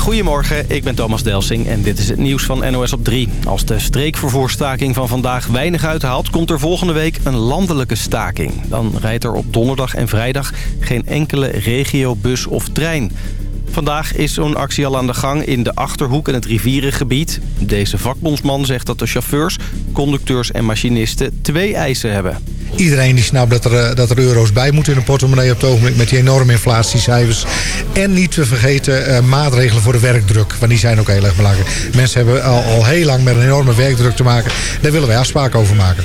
Goedemorgen, ik ben Thomas Delsing en dit is het nieuws van NOS op 3. Als de streekvervoerstaking van vandaag weinig uithaalt... komt er volgende week een landelijke staking. Dan rijdt er op donderdag en vrijdag geen enkele regiobus of trein. Vandaag is zo'n actie al aan de gang in de Achterhoek en het rivierengebied. Deze vakbondsman zegt dat de chauffeurs, conducteurs en machinisten twee eisen hebben. Iedereen die snapt dat er, eh, dat er euro's bij moeten in de portemonnee op het ogenblik met die enorme inflatiecijfers. En niet te vergeten uh, maatregelen voor de werkdruk, want die zijn ook heel erg belangrijk. Mensen hebben al, al heel lang met een enorme werkdruk te maken. Daar willen wij afspraken over maken.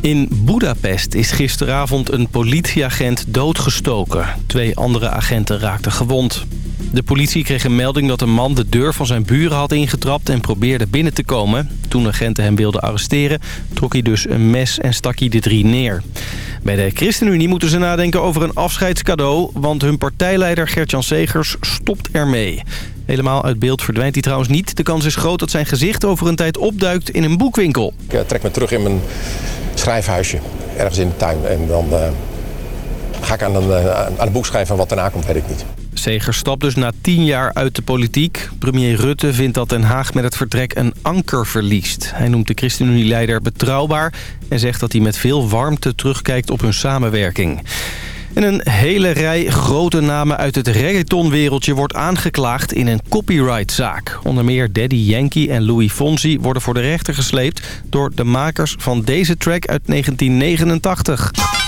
In Budapest is gisteravond een politieagent doodgestoken. Twee andere agenten raakten gewond. De politie kreeg een melding dat een man de deur van zijn buren had ingetrapt en probeerde binnen te komen. Toen agenten hem wilden arresteren, trok hij dus een mes en stak hij de drie neer. Bij de ChristenUnie moeten ze nadenken over een afscheidscadeau, want hun partijleider Gert-Jan Segers stopt ermee. Helemaal uit beeld verdwijnt hij trouwens niet. De kans is groot dat zijn gezicht over een tijd opduikt in een boekwinkel. Ik eh, trek me terug in mijn schrijfhuisje, ergens in de tuin. En dan uh, ga ik aan een, uh, aan boek schrijven en wat daarna komt, weet ik niet. Segers stapt dus na tien jaar uit de politiek. Premier Rutte vindt dat Den Haag met het vertrek een anker verliest. Hij noemt de ChristenUnie-leider betrouwbaar... en zegt dat hij met veel warmte terugkijkt op hun samenwerking. En een hele rij grote namen uit het reggaetonwereldje wordt aangeklaagd in een copyrightzaak. Onder meer Daddy Yankee en Louis Fonsi worden voor de rechter gesleept... door de makers van deze track uit 1989.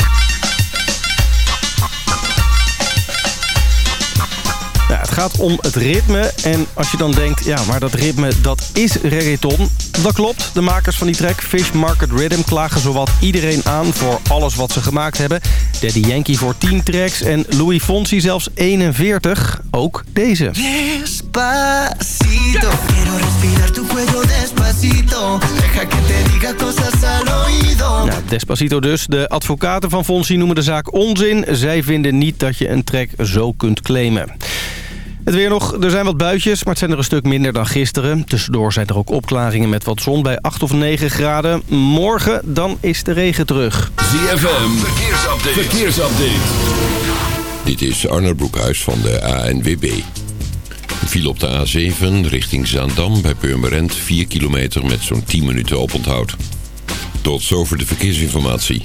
Gaat om het ritme. En als je dan denkt, ja, maar dat ritme, dat is reggaeton. Dat klopt. De makers van die track, Fish Market Rhythm, klagen zowat iedereen aan voor alles wat ze gemaakt hebben. Daddy Yankee voor 10 tracks en Louis Fonsi zelfs 41. Ook deze. Despacito, quiero respirar tu cuello despacito. Deja que te diga cosas al oído. Nou, Despacito dus. De advocaten van Fonsi noemen de zaak onzin. Zij vinden niet dat je een track zo kunt claimen. Het weer nog. Er zijn wat buitjes, maar het zijn er een stuk minder dan gisteren. Tussendoor zijn er ook opklaringen met wat zon bij 8 of 9 graden. Morgen, dan is de regen terug. ZFM, verkeersupdate. verkeersupdate. Dit is Arnold Broekhuis van de ANWB. Viel op de A7 richting Zaandam bij Purmerend 4 kilometer met zo'n 10 minuten oponthoud. Tot zover de verkeersinformatie.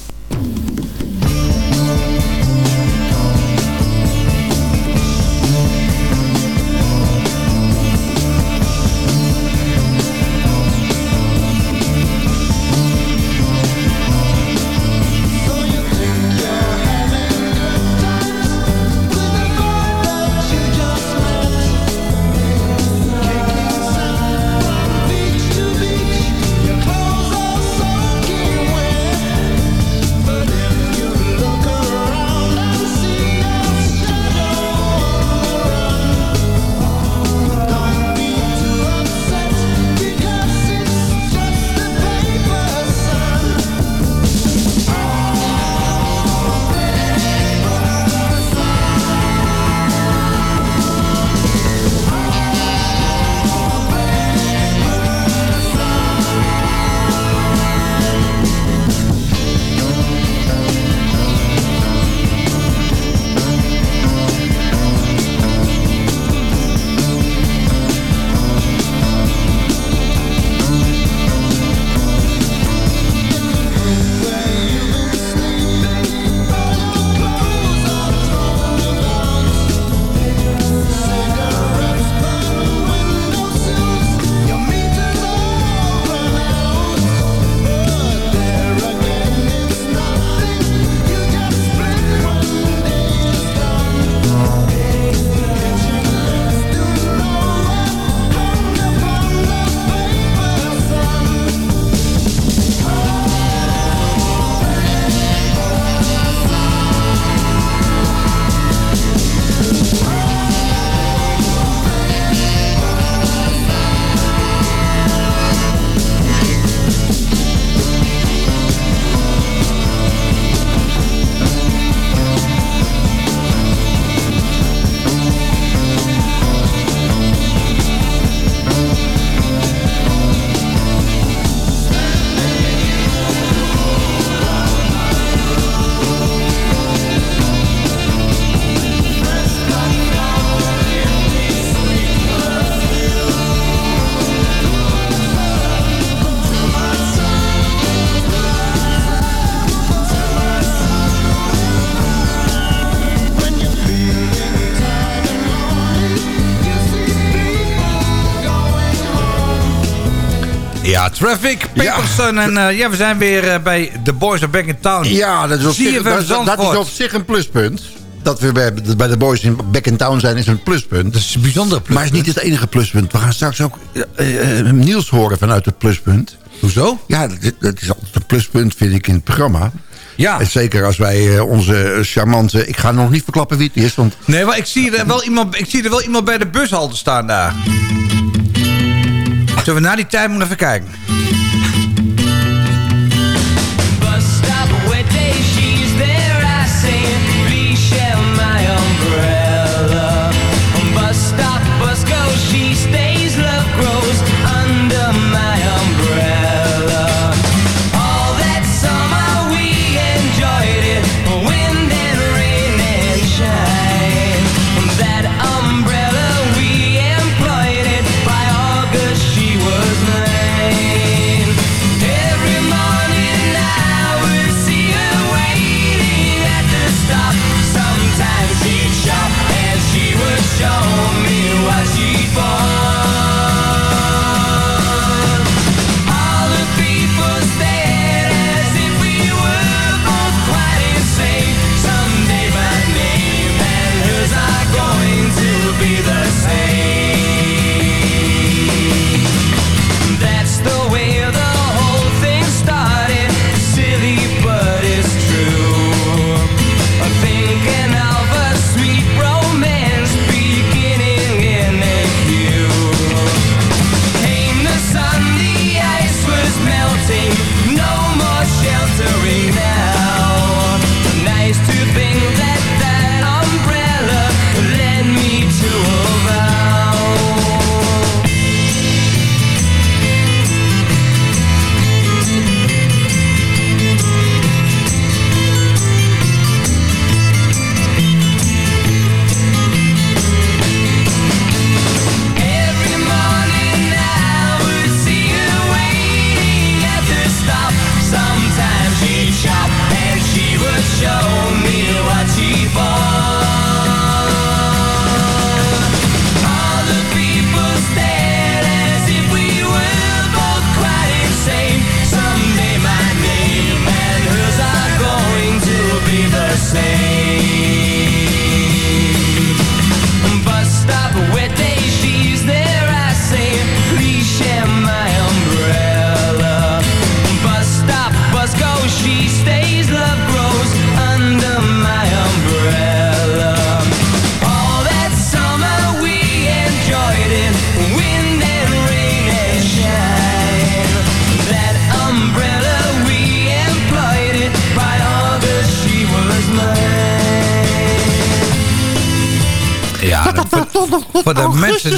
Ja, Traffic, Paperson. En eh, ja, we zijn weer eh, bij The Boys Are Back in Town. Ja, dat is op, zich, dat, is- dat is Zandvoort. op zich een pluspunt. Dat we bij, bij de boys in back in town zijn is een pluspunt. Dat is een bijzondere Maar het is niet het enige pluspunt. We gaan straks ook eh, Niels horen vanuit het pluspunt. Hoezo? Ja, dat, dat is altijd een pluspunt, vind ik, in het programma. Ja. En zeker als wij onze charmante... Ik ga nog niet verklappen wie het is, want... Nee, maar ik zie, er wel iemand, ik zie er wel iemand bij de bushalte staan daar. Zullen we na die tijd moeten even kijken?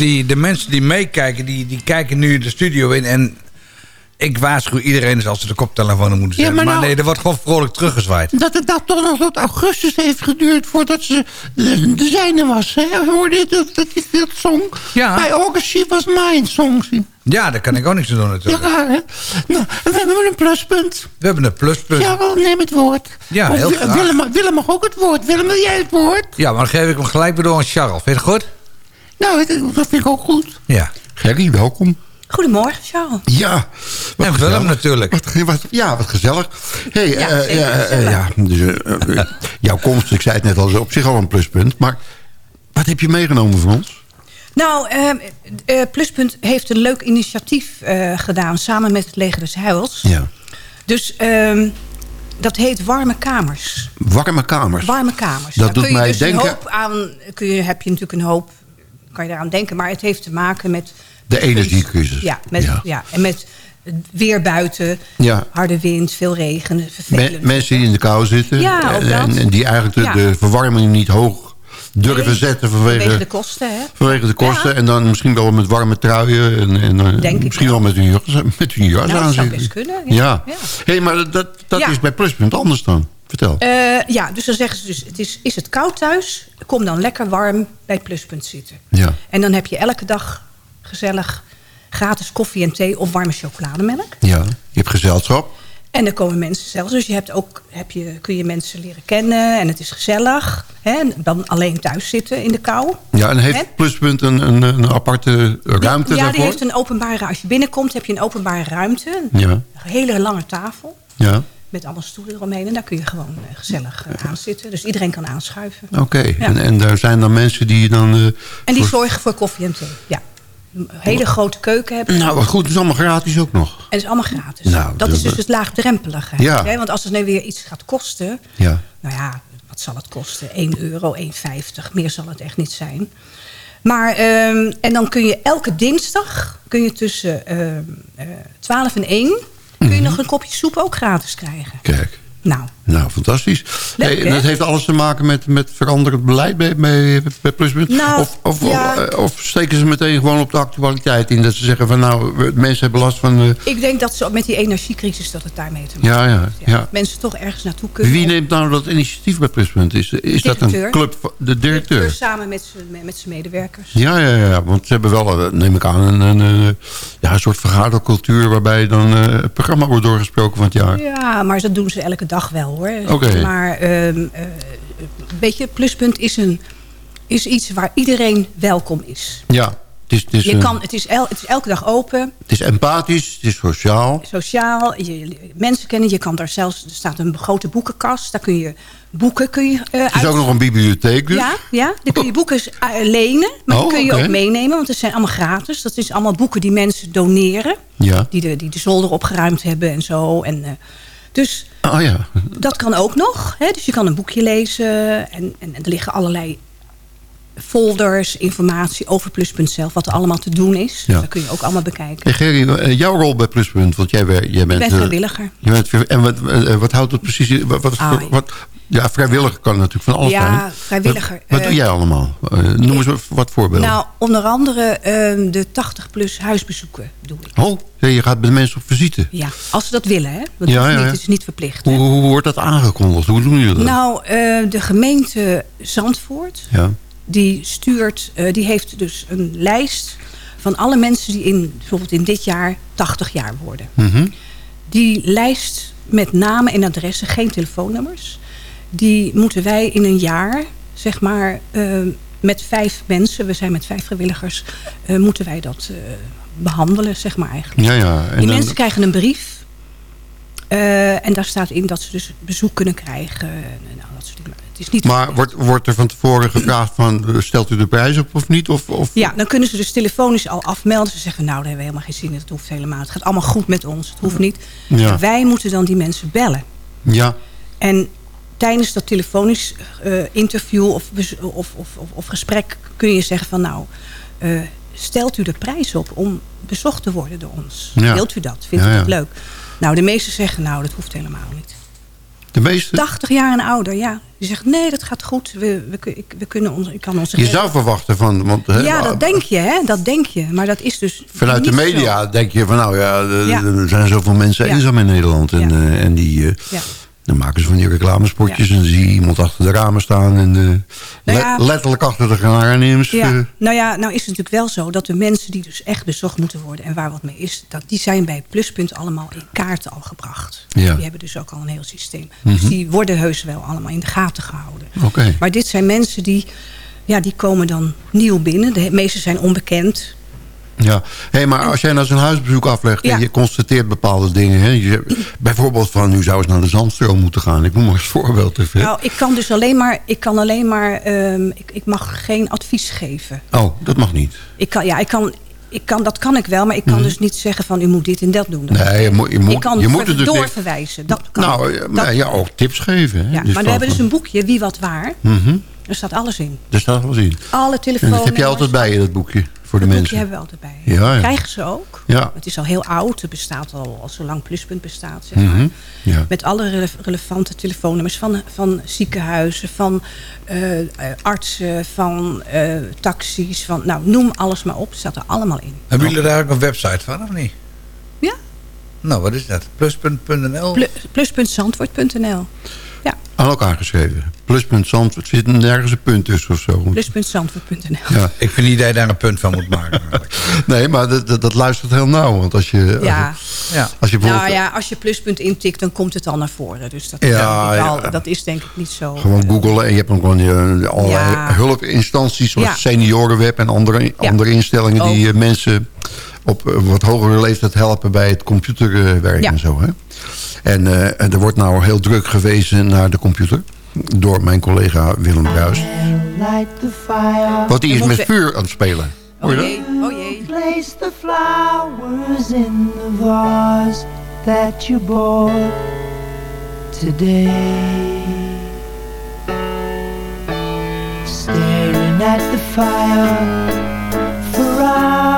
Die, de mensen die meekijken, die, die kijken nu de studio in. En ik waarschuw iedereen dus als ze de koptelefoon moeten zetten. maar maar nou- nee, er wordt gewoon vrolijk teruggezwaaid. Dat het dat toch nog tot augustus heeft geduurd voordat ze de, de zijne was. Hè? Hoorde je dat, dat, dat, dat song? Ja. Bij August She Was Mine song. Ja, daar kan ik ook niks aan doen natuurlijk. Ja, hè? Nou, we hebben een pluspunt. We hebben een pluspunt. Ja, wel, neem het woord. Ja, Of heel graag. Willem, Willem mag ook het woord. Willem, wil jij het woord? Ja, maar dan geef ik hem gelijk weer door aan Charles. Vind je het goed? Nou, dat vind ik ook goed. Ja. Gerry, welkom. Goedemorgen, Charles. Ja. wat En. Willem natuurlijk. Wat, wat, ja, wat gezellig. Hey, Ja, eh, ja, eh, gezellig. ja, dus, eh, eh, jouw komst, ik zei het net al, is op zich al een pluspunt. Maar wat heb je meegenomen voor ons? Nou, eh, eh, Pluspunt heeft een leuk initiatief eh, gedaan... samen met het Leger des Heils. Ja. Dus ehm, dat heet Warme Kamers. Warme kamers. Warme kamers. Dat Daar doet kun je mij dus denken- Een hoop aan, kun je, heb je natuurlijk een hoop... kan je daaraan denken, maar het heeft te maken met... De energiecrisis. Ja, met, Ja. ja. en met weer buiten, Ja. harde wind, veel regen, Me- vervelend. mensen die in de kou zitten. Ja, en, die eigenlijk de, Ja. de verwarming niet hoog durven Nee, zetten vanwege, vanwege de kosten, hè? vanwege de kosten. En dan misschien wel met warme truien. En, en eh, Denk misschien wel. met hun jas, met hun jas Nou, dat aan zou best kunnen, Ja. ja. Ja. Hey, maar dat, dat is bij Pluspunt anders dan. Vertel. Eh, ja, dus dan zeggen ze dus, het is, is het koud thuis? Kom dan lekker warm bij het pluspunt zitten. ja. En dan heb je elke dag gezellig gratis koffie en thee of warme chocolademelk. ja, je hebt gezelschap. En dan komen mensen zelfs. Dus je hebt ook, heb je, kun je mensen leren kennen en het is gezellig. Hè? En dan alleen thuis zitten in de kou. Ja, en Hè? heeft Pluspunt een, een, een aparte ruimte ja, daarvoor? die heeft een openbare... Als je binnenkomt heb je een openbare ruimte. Ja, Een hele lange tafel. ja. Met allemaal stoelen eromheen. En daar kun je gewoon eh, gezellig eh, aan zitten. Dus iedereen kan aanschuiven. Oké, Ja. en, en daar zijn dan mensen die dan... eh, En die voor- zorgen voor koffie en thee. Ja. Een hele grote keuken hebben. Nou, wat goed, het is allemaal gratis ook nog. En het is allemaal gratis. Nou, dat is dus het laagdrempelige. Ja. Hè? Want als het nu weer iets gaat kosten... Ja. Nou ja, wat zal het kosten? 1 euro, 1,50. Meer zal het echt niet zijn. Maar, ehm, en dan kun je elke dinsdag... kun je tussen ehm, eh 12 en 1... kun je Mhm. nog een kopje soep ook gratis krijgen. Kijk, Nou, nou, fantastisch. Leuk, Hey, en dat heeft alles te maken met, met veranderend beleid bij, bij, bij Pluspunt? Nou, of, of, ja. of, of steken ze meteen gewoon op de actualiteit in? Dat ze zeggen van nou, mensen hebben last van... eh, ik denk dat ze met die energiecrisis... dat het daarmee te maken ja, ja, heeft. ja. Mensen toch ergens naartoe kunnen. Wie neemt nou dat initiatief bij Pluspunt? Is, is dat een Directeur. club de directeur? Samen met z'n- met zijn medewerkers. Ja, ja, ja, want ze hebben wel, eh, neem ik aan, een, een, een, ja, een soort vergadercultuur... waarbij dan eh, het programma wordt doorgesproken van het jaar. Ja, maar dat doen ze elke dag wel hoor. Maar ehm eh, weet je, pluspunt is, een, is iets waar iedereen welkom is. Ja, het is, het is, Je kan, het, is el, het is elke dag open, het is empathisch, het is sociaal. sociaal. Je, mensen kennen, je kan daar zelfs, er staat een grote boekenkast. Daar kun je boeken kun je, eh, Het is uit- ook nog een bibliotheek dus. Ja, ja, dan kun je boeken eh, lenen, maar die Oh, kun je ook meenemen. Want het zijn allemaal gratis. Dat is allemaal boeken die mensen doneren. Ja. Die de, die de zolder opgeruimd hebben en zo. En, eh, dus Oh ja, Dat kan ook nog. Hè? Dus je kan een boekje lezen. En, en er liggen allerlei folders, informatie over Pluspunt zelf. Wat er allemaal te doen is. Ja. Dat kun je ook allemaal bekijken. Hey Gerry, eh, jouw rol bij Pluspunt, want jij, jij bent... Ik ben eh, vrijwilliger. je bent, vri- en wat, eh, wat houdt het precies in? Wat, wat, Ah, wat, ja, vrijwilliger kan natuurlijk van alles zijn. Ja, vrijwilliger. Wat, wat doe jij allemaal? Noem eens wat voorbeelden. Nou, onder andere ehm, de 80-plus huisbezoeken doe ik. oh, ja, je gaat bij de mensen op visite. Ja, als ze dat willen, hè? Want Ja, ja, niet, ja. het is niet verplicht. Hoe, hoe wordt dat aangekondigd? Hoe doen jullie dat? Nou, de gemeente Zandvoort... ja. Die stuurt, eh, die heeft dus een lijst van alle mensen die in, bijvoorbeeld in dit jaar 80 jaar worden. Mhm. Die lijst met namen en adressen, geen telefoonnummers, die moeten wij in een jaar, zeg maar, eh, met vijf mensen, we zijn met vijf vrijwilligers, eh, moeten wij dat eh, behandelen, zeg maar eigenlijk. Ja, ja. En die dan- mensen krijgen een brief. en daar staat in dat ze dus bezoek kunnen krijgen. Is niet Maar wordt, wordt er van tevoren gevraagd van... eh, stelt u de prijs op of niet? Of, of... Ja, dan kunnen ze dus telefonisch al afmelden. Ze zeggen, nou, daar hebben we helemaal geen zin in. Het hoeft helemaal. Het gaat allemaal goed met ons. Het hoeft niet. Ja. En wij moeten dan die mensen bellen. Ja, En tijdens dat telefonisch eh, interview of, of, of, of, gesprek... kun je zeggen van, nou, eh, stelt u de prijs op om bezocht te worden door ons? Ja. Wilt u dat? Vindt u ja. dat leuk? Nou, de meesten zeggen, nou, dat hoeft helemaal niet. De meeste... 80 jaar en ouder, ja. Die zegt, nee, dat gaat goed. We, we, kunnen ons, ik kan onze Je zou verwachten van... Want, hè, Ja, dat denk je, hè? Dat denk je. Maar dat is dus Vanuit de zo. media denk je van nou ja, er- Ja. er zijn zoveel mensen Ja. eenzaam in Nederland. En, Ja. eh, en die, eh, Ja. Dan maken ze van die reclamespotjes Ja. en dan zie je iemand achter de ramen staan. En eh, Nou ja. le- letterlijk achter de granaarneems. Ja, eh, nou ja, nou is het natuurlijk wel zo dat de mensen die dus echt bezocht moeten worden en waar wat mee is, dat die zijn bij pluspunt allemaal in kaart al gebracht. Ja. Die hebben dus ook al een heel systeem. Dus die worden heus wel allemaal in de gaten gehouden. Oké. Maar dit zijn mensen die, ja, die komen dan nieuw binnen. De meeste zijn onbekend. Ja, hey, maar als jij nou zo'n huisbezoek aflegt Ja. en je constateert bepaalde dingen. Hè, je, bijvoorbeeld van nu zou eens naar de Zandstroom moeten gaan. Ik noem maar als voorbeeld even. Nou, ik kan dus alleen maar, ik kan alleen maar, ehm, ik, ik mag geen advies geven. Oh, dat mag niet. Ik kan, ja, ik kan, ik kan, dat kan ik wel, maar ik kan dus niet zeggen van u moet dit en dat doen. Dat Mhm. Nee, je moet, je moet, ik kan je moet het dus doorverwijzen. Dat kan. Nou, Dat- maar ja, ook tips geven. Hè? ja, Dus maar we hebben dus een boekje, Wie Wat Waar. Mhm, Daar staat alles in. Daar staat wel in. Alle En telefoons. dat heb je altijd bij je, dat boekje, voor de mensen. boekje hebben we altijd bij. Ja, ja. Krijgen ze ook. Ja. Het is al heel oud. Het bestaat al, al zolang Pluspunt bestaat. Zeg maar. Mhm, ja. Met alle rele- relevante telefoonnummers van, van ziekenhuizen, van eh, eh, artsen, van eh, taxis. Van, nou, noem alles maar op. Het staat er allemaal in. Hebben jullie daar ook een website van, of niet? Ja. Nou, wat is dat? Pluspunt.nl? Plu- Plus.zandvoort.nl. Ja. Aan elkaar geschreven. Pluspunt Zandvoort. Zit er nergens een punt tussen of zo? Plus.zandvoort.nl Ja. Ik vind niet dat je daar een punt van moet maken. Nee, maar dat, dat, dat luistert heel nauw. Want als je, Ja. als, ja. als je bijvoorbeeld Nou ja, als je pluspunt intikt, dan komt het al naar voren. Dus dat, Ja, is, denk ik ja. al- dat is denk ik niet zo... gewoon googelen... en je hebt dan gewoon je, allerlei Ja. hulpinstanties... zoals Ja. Seniorenweb en andere, Ja. andere instellingen... die Ook. eh, mensen op eh, wat hogere leeftijd helpen bij het computerwerk Ja. en zo. Hè? En, eh, en er wordt nou heel druk gewezen naar de computer... door mijn collega Willem Bruis. Want die is met vuur aan het spelen. Hoor je Oh dat? jee, oh jee. Place the flowers in the vase that you bought today. Staring at the fire for hours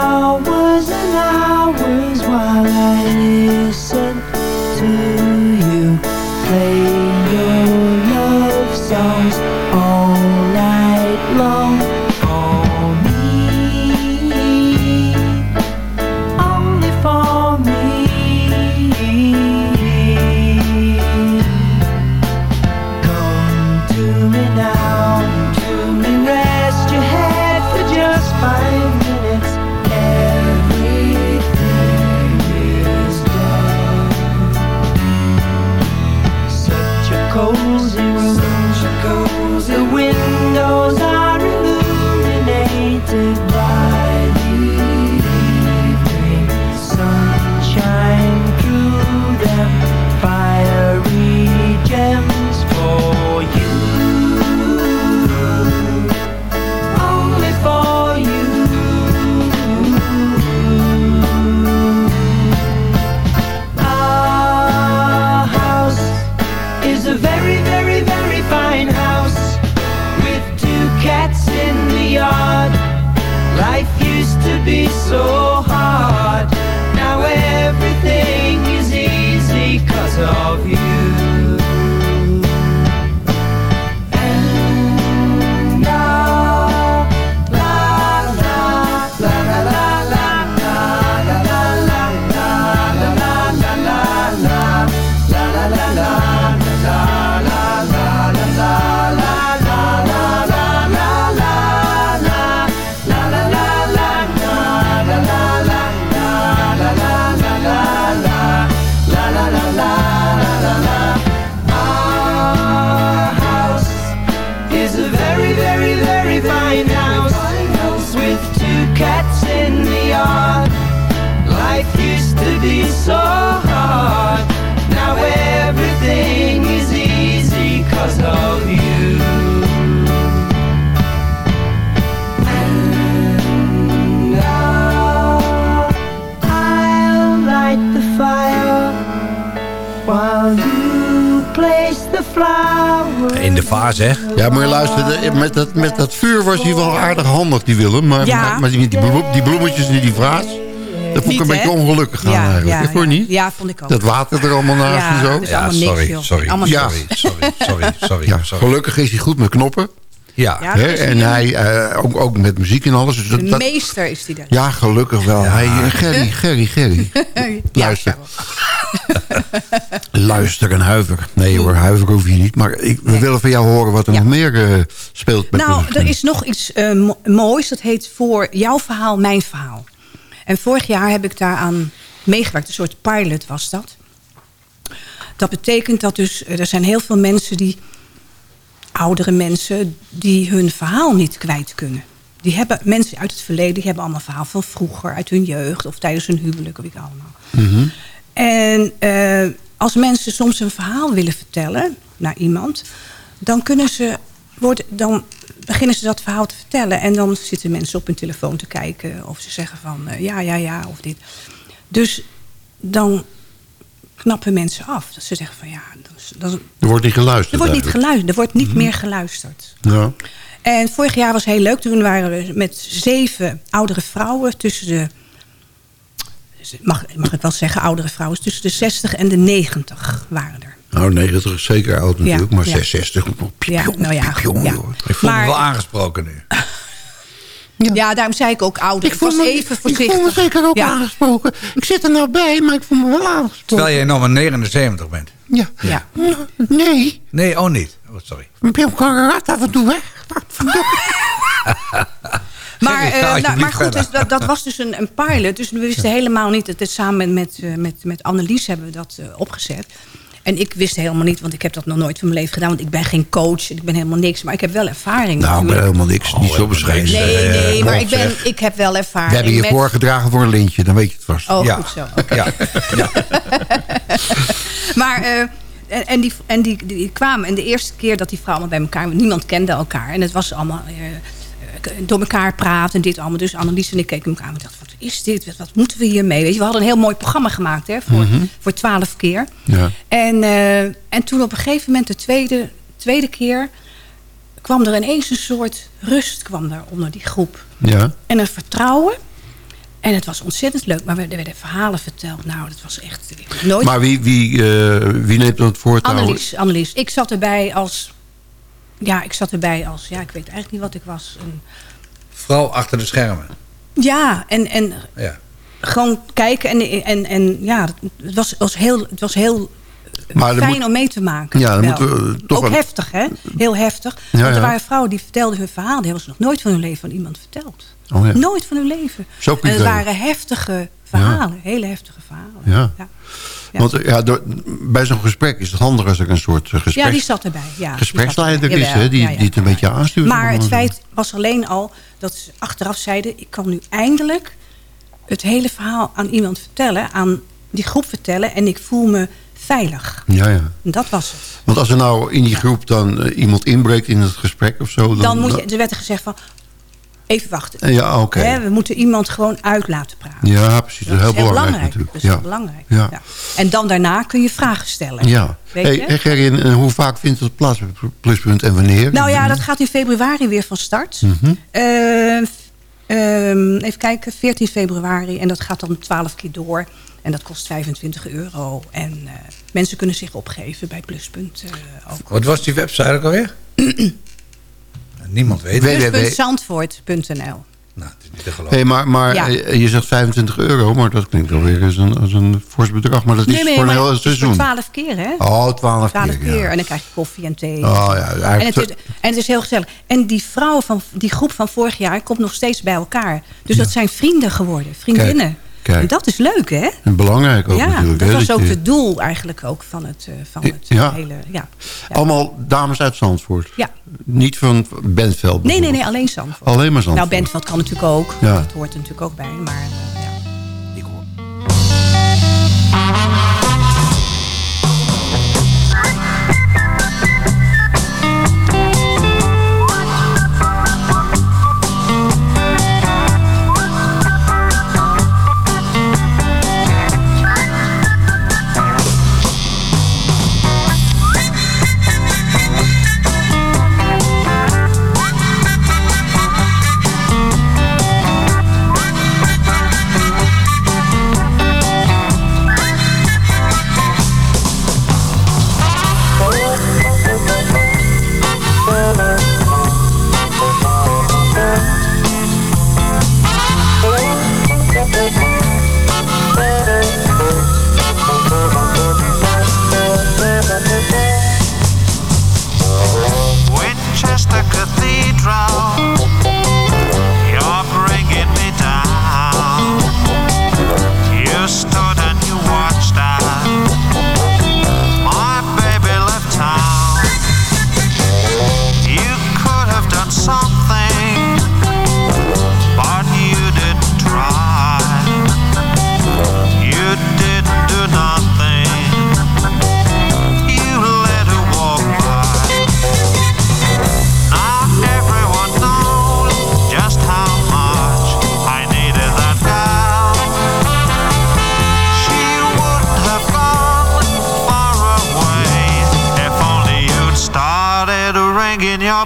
Maar, Ja. maar, maar die, die, bloem- die bloemetjes in die vaas... dat vond ik een beetje ongelukkig gaan eigenlijk. ja, Dat vond je ja. niet? Ja, vond ik ook. Dat water er allemaal naast Ja, en zo. het is allemaal niks, sorry, joh. sorry, Allemaal Ja. sorry, sorry, sorry, sorry, Ja, sorry. gelukkig is hij goed met knoppen. Ja, Ja, En hij eh, ook, ook met muziek en alles. Dus dat, De dat- meester is die daar. ja, gelukkig wel. Hij, Gerry, Gerry, Gerry. Luister. Luister en huiver. Nee hoor, huiver hoef je niet. Maar ik, we willen van jou horen wat er Ja. nog meer eh, speelt. Met Nou, er is nog iets eh, mo- moois. Dat heet voor jouw verhaal, mijn verhaal. En vorig jaar heb ik daaraan meegewerkt. Een soort pilot was dat. Dat betekent dat dus... eh, Er zijn heel veel mensen die... Oudere mensen die hun verhaal niet kwijt kunnen. Die hebben mensen uit het verleden... die hebben allemaal verhaal van vroeger, uit hun jeugd... of tijdens hun huwelijk, of ik allemaal. En eh, als mensen soms een verhaal willen vertellen naar iemand... dan, kunnen ze, worden, dan beginnen ze dat verhaal te vertellen. En dan zitten mensen op hun telefoon te kijken. Of ze zeggen van eh, ja, ja, ja, of dit. Dus dan knappen mensen af. Dat ze zeggen van ja, dat is, dat Er wordt niet geluisterd. er wordt niet geluisterd. Er wordt niet meer geluisterd. Ja. En vorig jaar was heel leuk. Toen waren we met zeven oudere vrouwen tussen de... Mag, mag ik wel zeggen, oudere vrouwen. Tussen de 60 en de 90 waren er. Nou, 90 is zeker oud natuurlijk. Ja, maar ja. 66, piep, Ja, nou ja, ja. ik voel me wel aangesproken nu. Ja. daarom zei ik ook ouder. Ik, was even voorzichtig. Ik voel me zeker ook Ja. aangesproken. Ik zit er nou bij, maar ik voel me wel aangesproken. Terwijl jij nog maar 79 bent. Ja. Ja. Nee, Nee, oh niet. Oh, sorry. ik ben karat af en toe weg. Maar, eh, nou, maar goed, dus dat, dat was dus een, een pilot. Dus we wisten helemaal niet. Het is samen met, met, eh, met, met Annelies hebben we dat eh, opgezet. En ik wist helemaal niet, want ik heb dat nog nooit van mijn leven gedaan. Want ik ben geen coach, ik ben helemaal niks. Maar ik heb wel ervaring Nou, ik ben helemaal niks. niet zo bescheiden. Nee, Eh, nee, maar ik, ben, ik heb wel We ervaring. hebben je met- voorgedragen voor een lintje, dan weet je het vast. Oh, Ja. goed zo. oké. Ja. Maar, eh, en, en, die, en die, die kwamen. En de eerste keer dat die vrouwen bij elkaar... Niemand kende elkaar. En het was allemaal... door elkaar praten en dit allemaal. Dus Annelies en ik keken elkaar aan en dachten, wat is dit? Wat, wat moeten we hiermee? Weet je, we hadden een heel mooi programma gemaakt hè, voor, Mhm. voor twaalf keer. Ja. En, eh, en toen op een gegeven moment, de tweede, tweede keer... kwam er ineens een soort rust kwam daar onder die groep. Ja. En een vertrouwen. En het was ontzettend leuk. Maar er werden verhalen verteld. Nou, dat was echt... Nooit Maar wie, wie, eh, wie neemt dan het voortouw? Annelies, Annelies. Ik zat erbij als... Ja, ik zat erbij als... Ja, ik weet eigenlijk niet wat ik was. Een- Vooral achter de schermen. ja, en, en Ja. gewoon kijken. En, en, en ja, het was, was heel, het was heel Maar fijn moet- om mee te maken. Ja, dan moeten we toch Ook een- heftig, hè? Heel heftig. Ja, Want er ja. waren vrouwen die vertelden hun verhaal. Die hebben ze nog nooit van hun leven van iemand verteld. Oh, ja. Nooit van hun leven. Zo en het waren heftige verhalen. Hele heftige verhalen. Ja. Want ja, door- bij zo'n gesprek is het handig als er een soort eh, gesprek, Ja, die zat erbij. Ja, gespreksleider is, hè, die, die het een beetje aanstuurt. Maar het feit was alleen al dat ze achteraf zeiden... ik kan nu eindelijk het hele verhaal aan iemand vertellen... aan die groep vertellen en ik voel me veilig. Ja, ja. Dat was het. Want als er nou in die groep dan eh, iemand inbreekt in het gesprek of zo... Dan, Dan moet je, er werd er gezegd van... even wachten. Ja, oké. Hè, we moeten iemand gewoon uit laten praten. Ja, precies. Dat is heel belangrijk, natuurlijk. Dat is ja. heel belangrijk. Ja. Ja. En dan daarna kun je vragen stellen. Ja. Weet Hey, Gerrin, eh, hoe vaak vindt het plaats Pluspunt en wanneer? Nou ja, dat gaat in februari weer van start. Mhm. Eh, f- ehm, even kijken, 14 februari. En dat gaat dan 12 keer door. En dat kost 25 euro. En eh, mensen kunnen zich opgeven bij Pluspunt. eh, ook. Wat was die website ook alweer? Niemand weet het. Nou, het is niet te geloven. Hey, maar maar Ja. eh, je zegt 25 euro, maar dat klinkt alweer als een, als een fors bedrag. Maar dat is Nee, nee, voor een heel voor seizoen. 12 keer, hè? Oh, 12 12 keer. keer. ja. En dan krijg je koffie en thee. Oh, ja, en, eigenlijk het is, en het is heel gezellig. En die vrouwen van die groep van vorig jaar komt nog steeds bij elkaar. Dus dat zijn vrienden geworden, vriendinnen. kijk. En dat is leuk, hè? En belangrijk ook ja, natuurlijk. dat hè, was ook je- het doel eigenlijk ook van het, eh, van het Ja. hele... Ja. Ja. Allemaal dames uit Zandvoort. Ja. Niet van Bentveld. Nee, nee, nee, alleen Zandvoort. Alleen maar Zandvoort. Nou, Bentveld kan natuurlijk ook. Ja. Dat hoort er natuurlijk ook bij. Maar eh, ja. Winchester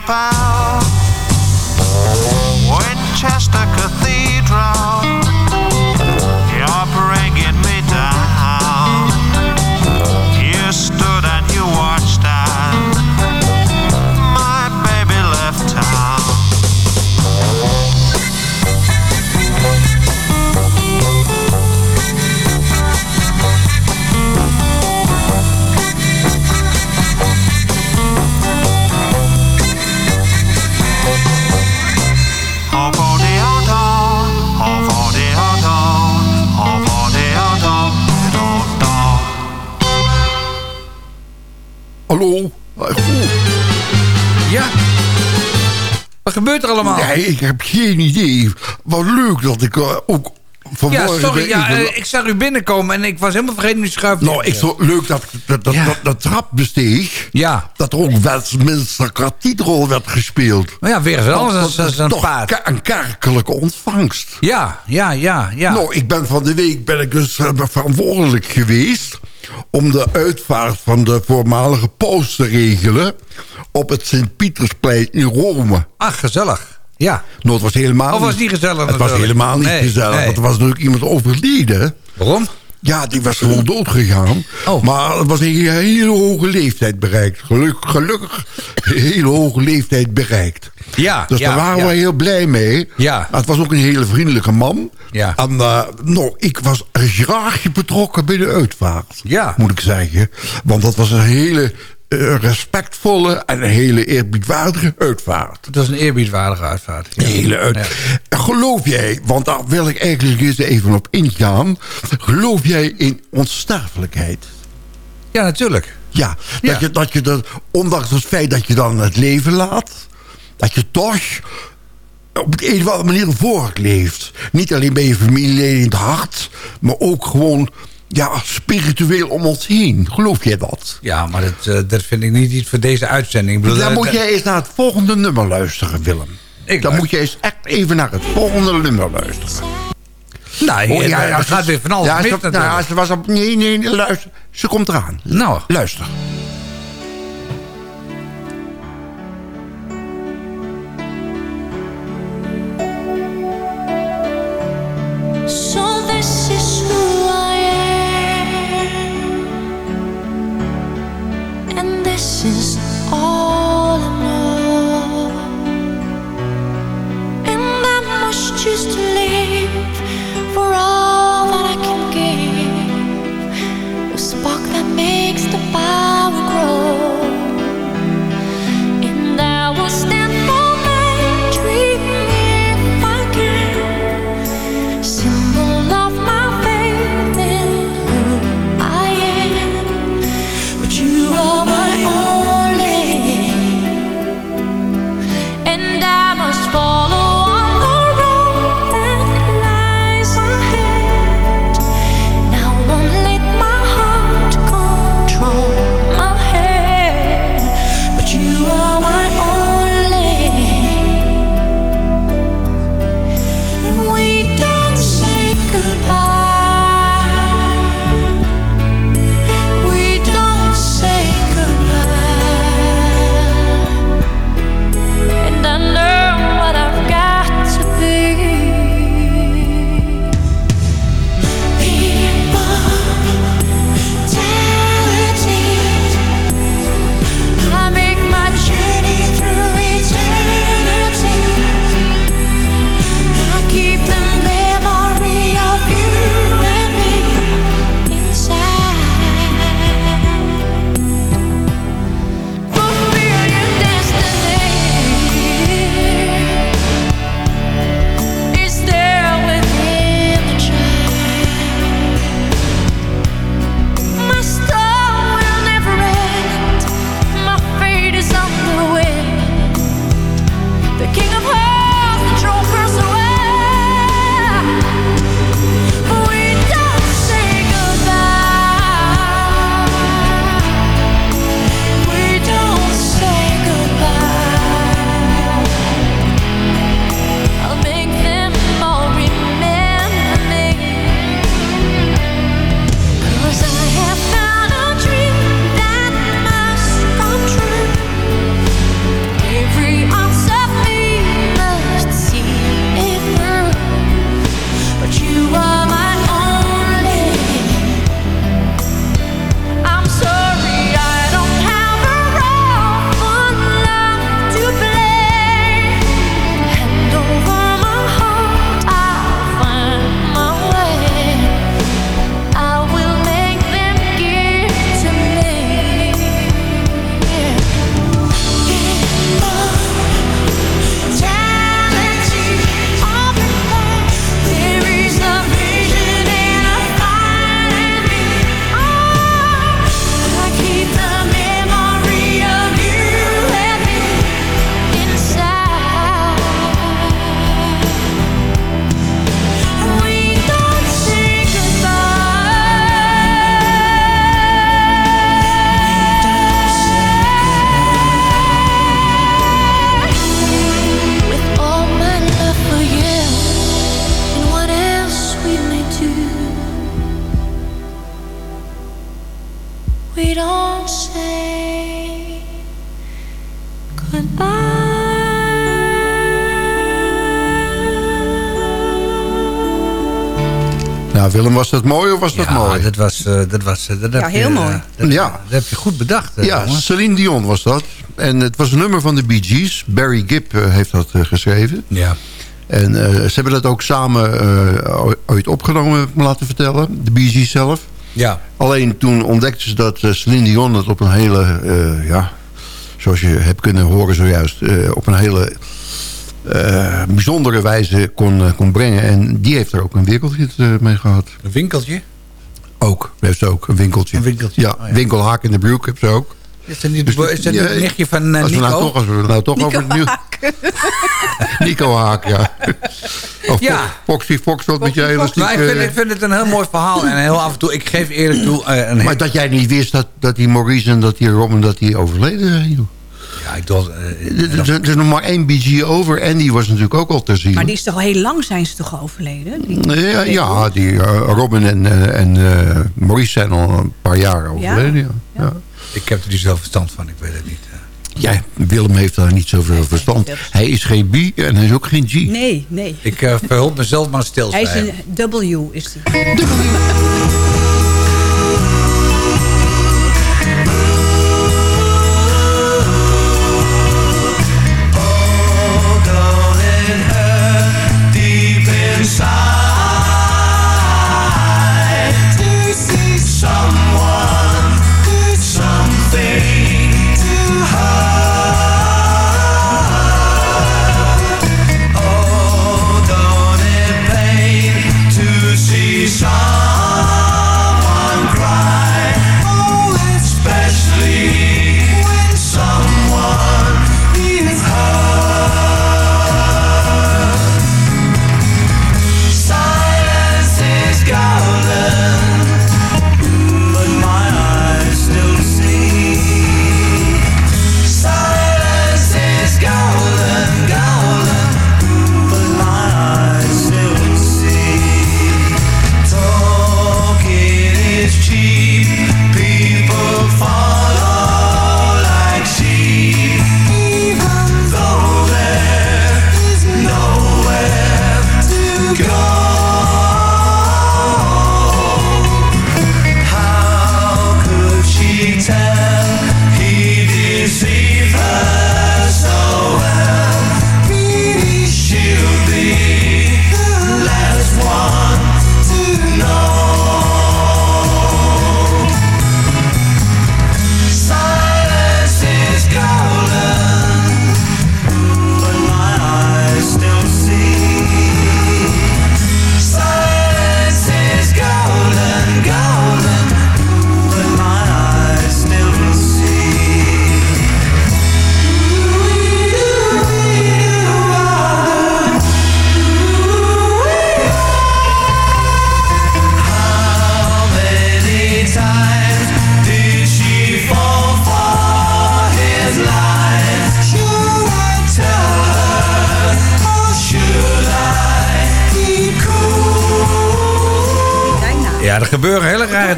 ringing your gebeurt er allemaal? Nee, ik heb geen idee. Wat leuk dat ik eh, ook Ja, sorry. Ja, eh, ik zag u binnenkomen en ik was helemaal vergeten die schuif. Nou, ik zo leuk dat dat, dat, Ja. dat, dat trapbesteeg... Ja. dat er ook Westminster Kathedraal werd gespeeld. Maar ja, weer eens anders een toch paard. een kerkelijke ontvangst. Ja, ja, ja, ja. Nou, ik ben van de week ben ik dus eh, verantwoordelijk geweest... om de uitvaart van de voormalige paus te regelen... op het Sint-Pietersplein in Rome. Ach, gezellig. Ja. Nou, het was helemaal Of was het niet gezellig Het was helemaal niet Nee, gezellig. nee. Er was natuurlijk iemand overleden. Waarom? Ja, die was gewoon dood gegaan. Oh. Maar het was een hele hoge leeftijd bereikt. Geluk, gelukkig een hele hoge leeftijd bereikt. Ja, Dus ja, daar waren ja. we heel blij mee. Ja. Maar het was ook een hele vriendelijke man. Ja. En nou, ik was graag betrokken bij de uitvaart. Ja. Moet ik zeggen. Want dat was een hele respectvolle en een hele eerbiedwaardige uitvaart. Het was een eerbiedwaardige uitvaart. Ja. Een hele uit. Geloof jij, want daar wil ik eigenlijk eens even op ingaan. Geloof jij in onsterfelijkheid? Ja, natuurlijk. Ja, Ja. Dat, je, dat je dat, ondanks het feit dat je dan het leven laat... dat je toch op de een of andere manier voortleeft. Niet alleen bij je familieleden in het hart... maar ook gewoon ja, spiritueel om ons heen. Geloof jij dat? Ja, maar dat, eh, dat vind ik niet iets voor deze uitzending. Bedoel, Dan eh, moet dat- jij eens naar het volgende nummer luisteren, Willem. Ik Dan luister. moet je eens echt even naar het volgende nummer luisteren. Nou, Oh, ja, er gaat weer van alles ja, mis ze, nou, ze was op... Nee, nee, nee, luister. Ze komt eraan. Nou. Luister. This is all I know. And I must choose to live for all that I can give, the spark that makes the power Willem, was dat mooi of was dat Ja, mooi? dat was... eh, dat was eh, dat Ja, heel eh, mooi. dat, Ja. dat heb je goed bedacht, eh, Ja, jongen. Celine Dion was dat. En het was een nummer van de Bee Gees. Barry Gibb eh, heeft dat eh, geschreven. Ja. En eh, ze hebben dat ook samen eh, ooit opgenomen, heb ik me laten vertellen. De Bee Gees zelf. Ja. Alleen toen ontdekten ze dat eh, Celine Dion het op een hele... eh, ja, zoals je hebt kunnen horen zojuist... eh, op een hele eh, bijzondere wijze kon, eh, kon brengen. En die heeft er ook een winkeltje eh, mee gehad. Een winkeltje? Ook, heeft ze ook, een winkeltje. Een winkeltje, Ja, oh ja. winkelhaak in de broek heeft ze ook. Is dat niet, Dus is dat niet ja, het nichtje van eh, als we Nico? nou toch, als we het nou toch over het nieuws... Nico Haak, ja. Of Ja. Fo- Foxy Fox, wat met je elastiek... Nou, ik, vind, ik vind het een heel mooi verhaal. En heel af en toe, ik geef eerlijk toe... eh, een Maar dat jij niet wist dat, dat die Maurice en dat die Robin dat die overleden zijn, joh. Ja, ik dacht... eh, Er- Er er is nog maar één BG over en die was natuurlijk ook al te zien. Maar die is toch al heel lang zijn ze toch overleden? Die- Ja, ja die eh, Robin en, eh, en eh, Maurice zijn al een paar jaar overleden. Ja. Ja. Ik heb er niet zoveel verstand van, ik weet het niet. Ja, Willem heeft daar niet zoveel verstand. Hij is geen B en hij is ook geen G. Nee, nee. Ik eh, verhulp mezelf maar Hij stilzwijgen. is een W, is die. deep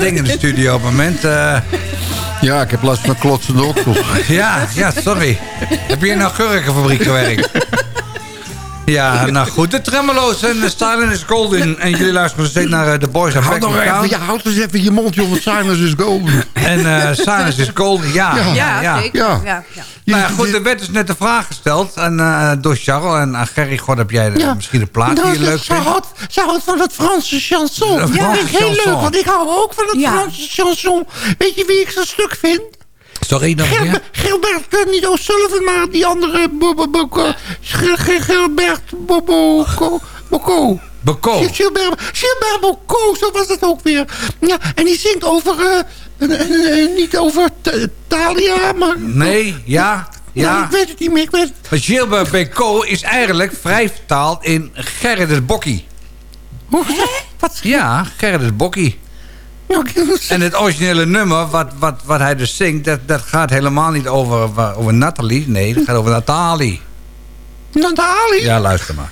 dingen in de studio op het moment. eh. Ja, ik heb last van klotsende oksels. ja, ja, sorry. Heb je in een augurkenfabriek gewerkt? Ja, nou goed. De Tremolo's en Stalin is Golden. En jullie luisteren steeds naar eh, The Boys even, McCown. ja, houd eens even je mond, jongen. Silence is golden. En eh Silence is Golden, ja. Ja. ja, Ja, zeker. Ja. Ja, ja. Nou ja, goed, er werd dus net de vraag gesteld en, eh, door Charles. En aan Gerry, god, heb jij Ja. misschien een plaat die Nou, je leuk ze vindt? houdt, ze houdt van het Franse chanson. Het Ja, vind ik heel leuk, want ik hou ook van het Ja. Franse chanson. Weet je wie ik zo'n stuk vind? Sorry, nog? Gilbert, Gilbert eh, niet O'Sullivan, maar die andere... Gilbert Bobo, Boco. Beko. Gilbert, Gilbert Boco, zo was het ook weer. Ja, en die zingt over... eh, eh, eh, eh, niet over Thalia, maar... Nee, ja, Nou, ja. ik weet het niet meer, ik weet het. Maar Gilbert Beko is eigenlijk vrij vertaald in Gerrit het Bokkie. Hoe Wat? Ja, Gerrit het Bokkie. En het originele nummer, wat, wat, wat hij dus zingt... Dat, dat gaat helemaal niet over, over Nathalie. Nee, dat gaat over Nathalie. Nathalie? Ja, luister maar.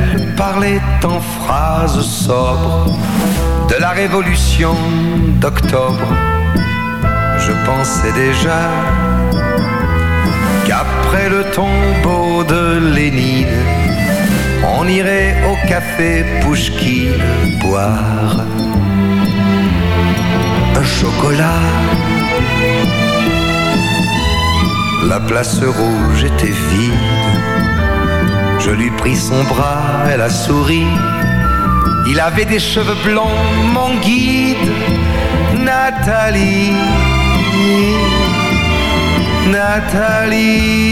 parlait en phrases sobres de la révolution d'octobre. Je pensais déjà qu'après le tombeau de Lénine, on irait au café Pouchki boire un chocolat. La place rouge était vide. Je lui pris son bras, elle a souri. Il avait des cheveux blonds, mon guide, Nathalie. Nathalie.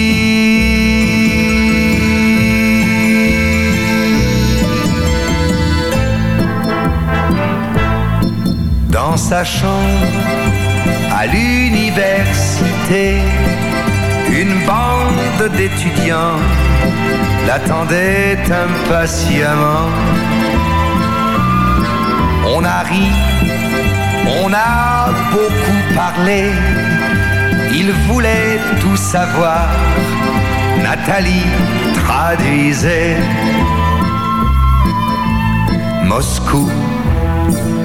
Dans sa chambre, à l'université, une bande d'étudiants l'attendait impatiemment. On a ri, on a beaucoup parlé, il voulait tout savoir. Nathalie traduisait Moscou,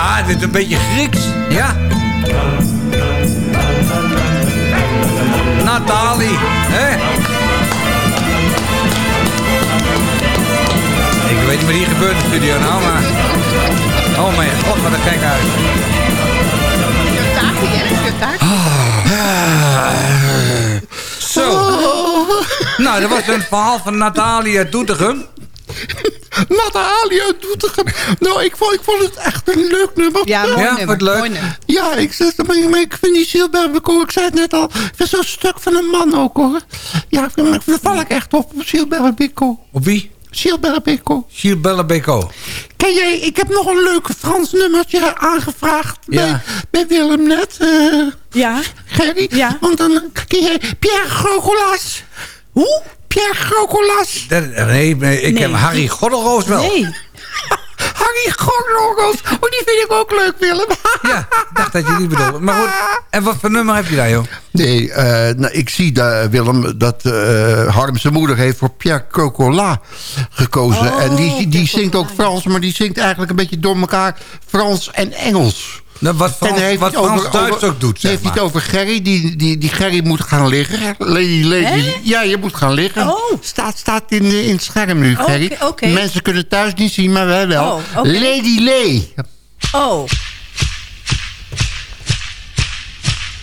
Ja, dit is een beetje Grieks. Ja. Nathalie, hè? Ik weet niet wat hier gebeurt in de studio nou, maar... Oh mijn god, wat een gek uit. Zo. Nou, dat was een verhaal van Nathalie uit Doetinchem. Natalia uit Doetinchem. Nou, ik vond, ik vond het echt een leuk nummer. Ja, mooi Ja, nummer, wat leuk. mooi nummer. Ja, ik, zeg, maar, maar ik vind die Gilbert ik zei het net al, ik vind zo'n stuk van een man ook hoor. Ja, daar val ik echt op, op Gilbert. Op wie? Gilles Bellebeco. Ken jij, ik heb nog een leuk Frans nummertje aangevraagd bij, Ja. bij Willem net. eh Ja, Gerry. Ja. Want dan ken jij Pierre Grogolas. Hoe? Pierre Grogolas. Dat- Nee, nee, ik Nee. heb Harry Goddelroos wel. nee. Harry Grogolas. Oh, die vind ik ook leuk, Willem. Ja, ik dacht dat je die bedoelde. Maar goed, en wat voor nummer heb je daar, joh? Nee, eh, nou, ik zie daar, Willem, dat eh Harm zijn moeder heeft voor Pierre Cocola gekozen. Oh, en die, die zingt ook Frans, maar die zingt eigenlijk een beetje door elkaar Frans en Engels. Nou, wat Frans- en hij heeft wat het over- Frans Duits over- ook doet, zeg heeft maar. het over Gerry, die, die, die Gerry moet gaan liggen. Lady, lady, Hè? ja, je moet gaan liggen. Staat, staat in, de- in het scherm nu, Oké, Gerry. oké. Mensen kunnen thuis niet zien, maar wij wel. Oh. Lady Lee. Oh.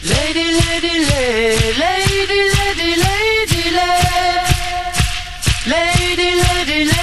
Lady, lady, lady, lady, lady, lady, lady, lady, lady,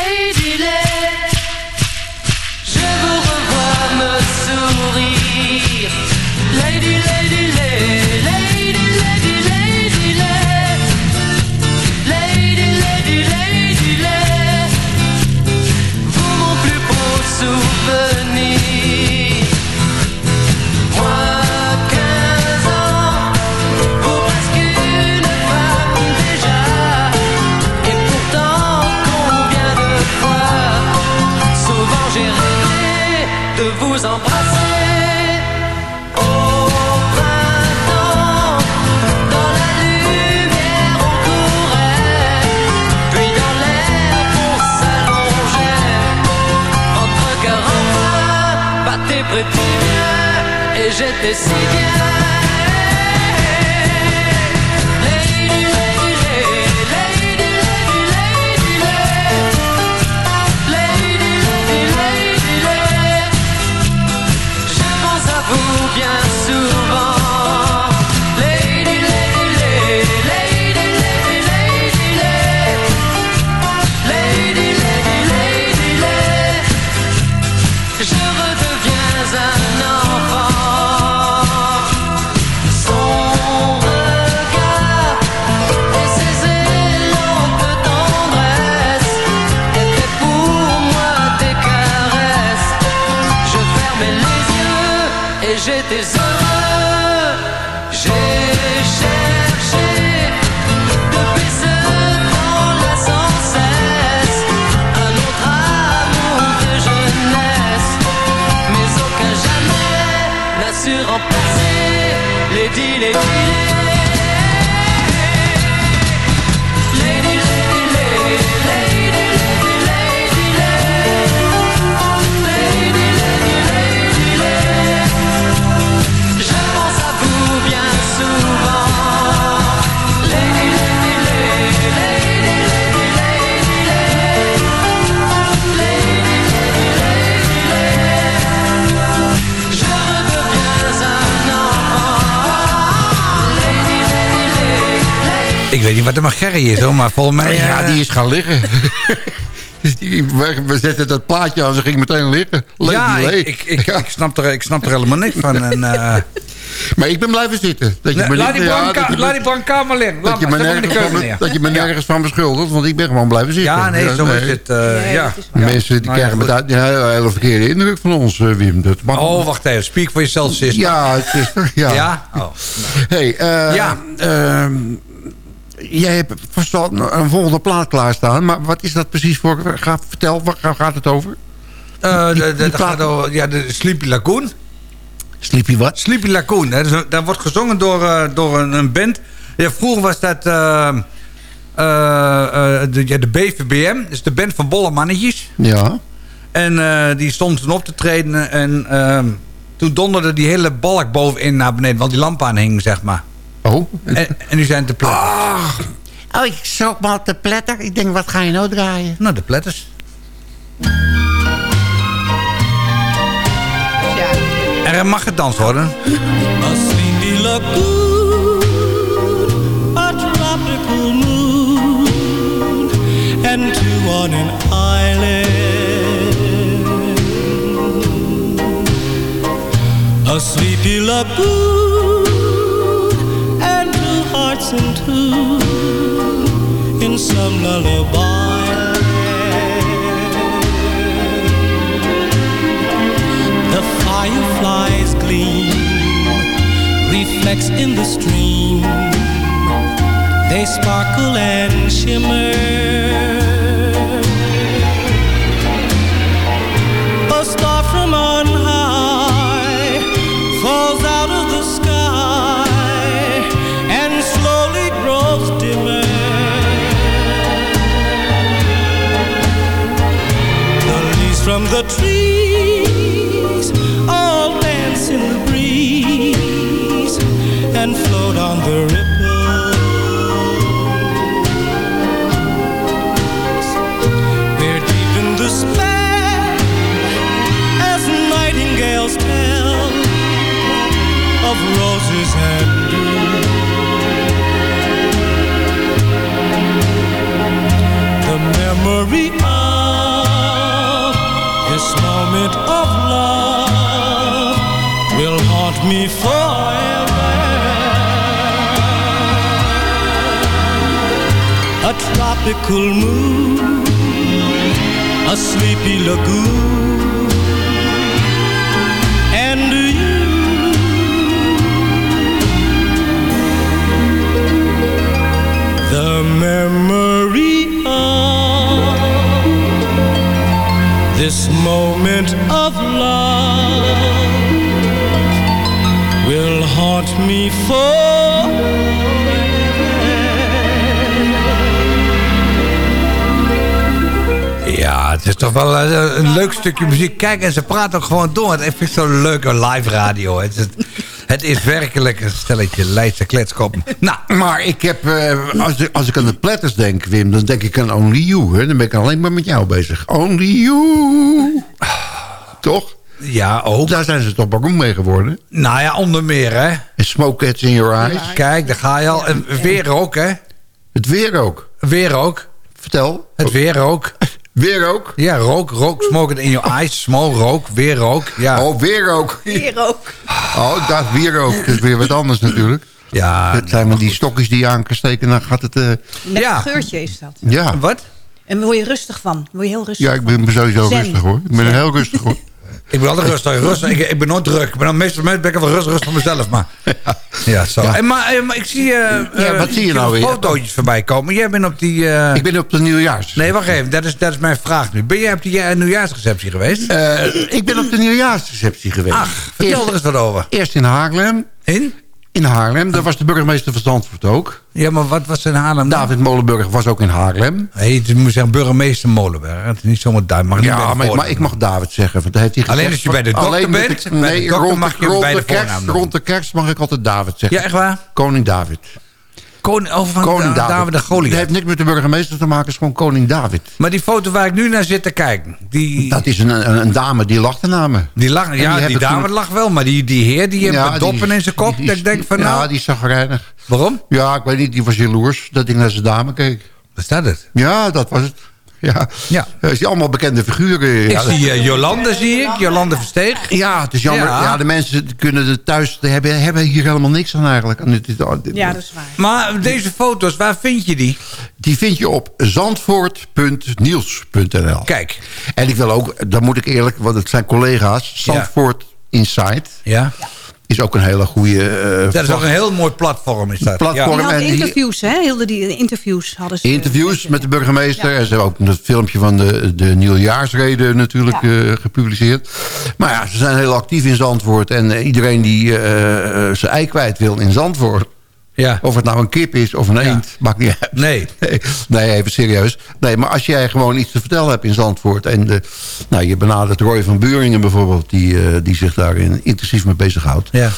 weet niet wat er met Gerry is, hoor, maar volgens mij... Ja, eh, die is gaan liggen. Dus die- we, zetten dat plaatje aan, ze ging meteen liggen. Lady ja, ik, ik, ik, ik, snap er, ik snap er helemaal niks van. En, eh, Maar ik ben blijven zitten. Dat je Nee, me laat niet- die ja, dat je laat die brancard liggen. Dat Laat je me maar, nergens van- neer. dat je me nergens van beschuldigt, want ik ben gewoon blijven zitten. Ja, nee, zo is het. eh, nee. ja. Mensen die Nou ja, krijgen met een hele, verkeerde indruk van ons, eh, Wim. Dat mag Oh, wacht even. Speak for yourself, sister. Ja, sister. Ja. Ja? Oh. Hey, eh, Ja. Jij hebt vast een volgende plaat klaarstaan. Maar wat is dat precies voor... Ga, vertel, waar gaat het over? Eh, de, de, die dat gaat over, ja, de Sleepy Lagoon. Sleepy wat? Sleepy Lagoon. Hè. Dus, daar wordt gezongen door, eh, door een, een band. Ja, vroeger was dat eh, eh, eh, de, ja, de BVBM. Dus de band van Bolle Mannetjes. Ja. En eh, die stond toen op te treden. En ehm, toen donderde die hele balk bovenin naar beneden. Want die lamp aan hing, zeg maar. Oh. En, en nu zijn het de pletters. Oh, ik zoek maar op de pletter. Ik denk, wat ga je nou draaien? Nou, de pletters. En er mag gedanst worden. A sleepy lagoon, a tropical moon, and two on an island. A sleepy lagoon, hearts in tune, in some lullaby. The fireflies gleam, reflects in the stream. They sparkle and shimmer. from the trees all dance in the breeze and float on the ripples they're deep in the spell as nightingales tell of roses and dew. The memory moment of love will haunt me forever. A tropical moon, a sleepy lagoon, moment of love will haunt me Ja, het is toch wel eh, een leuk stukje muziek. Kijk, en ze praten ook gewoon door. Het ik zo'n leuke live radio. Het, is- het is werkelijk een stelletje Leidse kletskop. Nou, Maar ik heb, eh, als, ik- als ik aan de platters denk, Wim, dan denk ik aan Only You. Hè? Dan ben ik alleen maar met jou bezig. Only You. Toch? Ja, ook. Daar zijn ze toch beroemd mee geworden. nou ja, onder meer, hè. En Smoke Cats in Your Eyes. Kijk, daar ga je al. En weer ook, hè. Het weer ook. Weer ook. Vertel. Het weer ook. Weer ook? Ja, rook, rook, smoke it in your eyes. Small rook, weer rook. Ja. Oh, weer ook. Hier ook. Oh, ik dacht weer ook. Dat is weer wat anders natuurlijk. Ja. Het zijn wel die stokjes die je aan kan steken. Dan gaat het... eh, Met Ja. een geurtje is dat. ja. Wat? En word je rustig van. Word je heel rustig ja, ik ben sowieso Zen. rustig hoor. Ik ben heel rustig hoor. Ik ben altijd rustig. rustig. Ik, ik ben nooit druk. Ik ben dan meestal ben ik wel rustig, rustig van mezelf. Maar, ja, zo. En, maar, eh, maar ik zie, eh Ja, wat eh, zie je nou weer? fotootjes voorbij komen. Jij bent op die... Ik ben op de nieuwjaars. Nee, wacht even. Dat is, dat is mijn vraag nu. Ben jij op die nieuwjaarsreceptie geweest? Ik ben op de nieuwjaarsreceptie geweest. Ach, vertel Eerst- er eens wat over. Eerst in Haarlem. In? In Haarlem. Daar was de burgemeester van Zandvoort ook. Ja, maar wat was in Haarlem? dan? David Molenburg was ook in Haarlem. Nee, je moet zeggen burgemeester Molenberg. Het is niet zomaar duim. Mag niet de maar, voornaam. maar ik mag David zeggen. Want hij heeft hij Alleen als je bij de dokter alleen bent, de- de nee, dokter rond, mag je rond bij de de kerst. Rond de kerst mag ik altijd David zeggen. Ja, echt waar? Koning David. Koning, over van Koning Da- David. David de Dat Goliath. heeft niks met de burgemeester te maken. Het is gewoon koning David. Maar die foto waar ik nu naar zit te kijken, die, Dat is een, een, een dame die lachte naar me. die lag, En ja, die die dame toen- lag wel, maar die, die heer die heeft Ja, die- doppen in zijn kop. die- dat ik denk van ja, nou, die is zagrijnig. waarom? Ja, ik weet niet. Die was jaloers dat ik naar zijn dame keek. Wat staat het? Ja, dat was het. Ja. Ja. Is die allemaal bekende figuren. Ja, ik zie eh, Jolande, zie ik. Jolande Versteeg. ja, het is jammer. Ja. Ja. de mensen kunnen er thuis hebben, hebben hier helemaal niks aan eigenlijk. Ja, dat is waar. Maar deze foto's, waar vind je die? Die vind je op zandvoort.niels.nl. Kijk. En ik wil ook, dan moet ik eerlijk, want het zijn collega's. Zandvoort Insight Ja. Is ook een hele goede eh, Dat is ook een heel mooi platform. Is dat. Platform. Die had en die- interviews, hè? Hielden die interviews hadden ze. interviews met de burgemeester. En ze hebben ook een filmpje van de, de nieuwjaarsreden natuurlijk eh, gepubliceerd. Maar ja, ze zijn heel actief in Zandvoort. En eh, iedereen die eh, eh, zijn ei kwijt wil in Zandvoort... Ja. Of het nou een kip is of een eend, maakt niet uit. Nee. Nee, nee, even serieus. Nee, maar als jij gewoon iets te vertellen hebt in Zandvoort... en de, nou, je benadert Roy van Buringen bijvoorbeeld... die, eh, die zich daar intensief mee bezighoudt. Ja.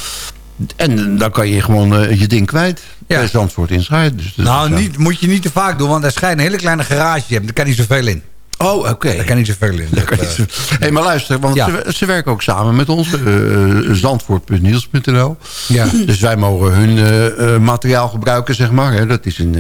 En dan kan je gewoon eh, je ding kwijt Ja. bij Zandvoort Insight. Dus, Nou, ja. niet, moet je niet te vaak doen, want hij schijnt een hele kleine garage te hebben. Daar kan niet zoveel in. Oh, oké. Daar kan niet zoveel in. Dat, Hé, eh, hey, maar luister, want Ja. ze, ze werken ook samen met ons. Zandvoort.niels.nl Ja. Dus wij mogen hun materiaal gebruiken, zeg maar. Hè. Dat is in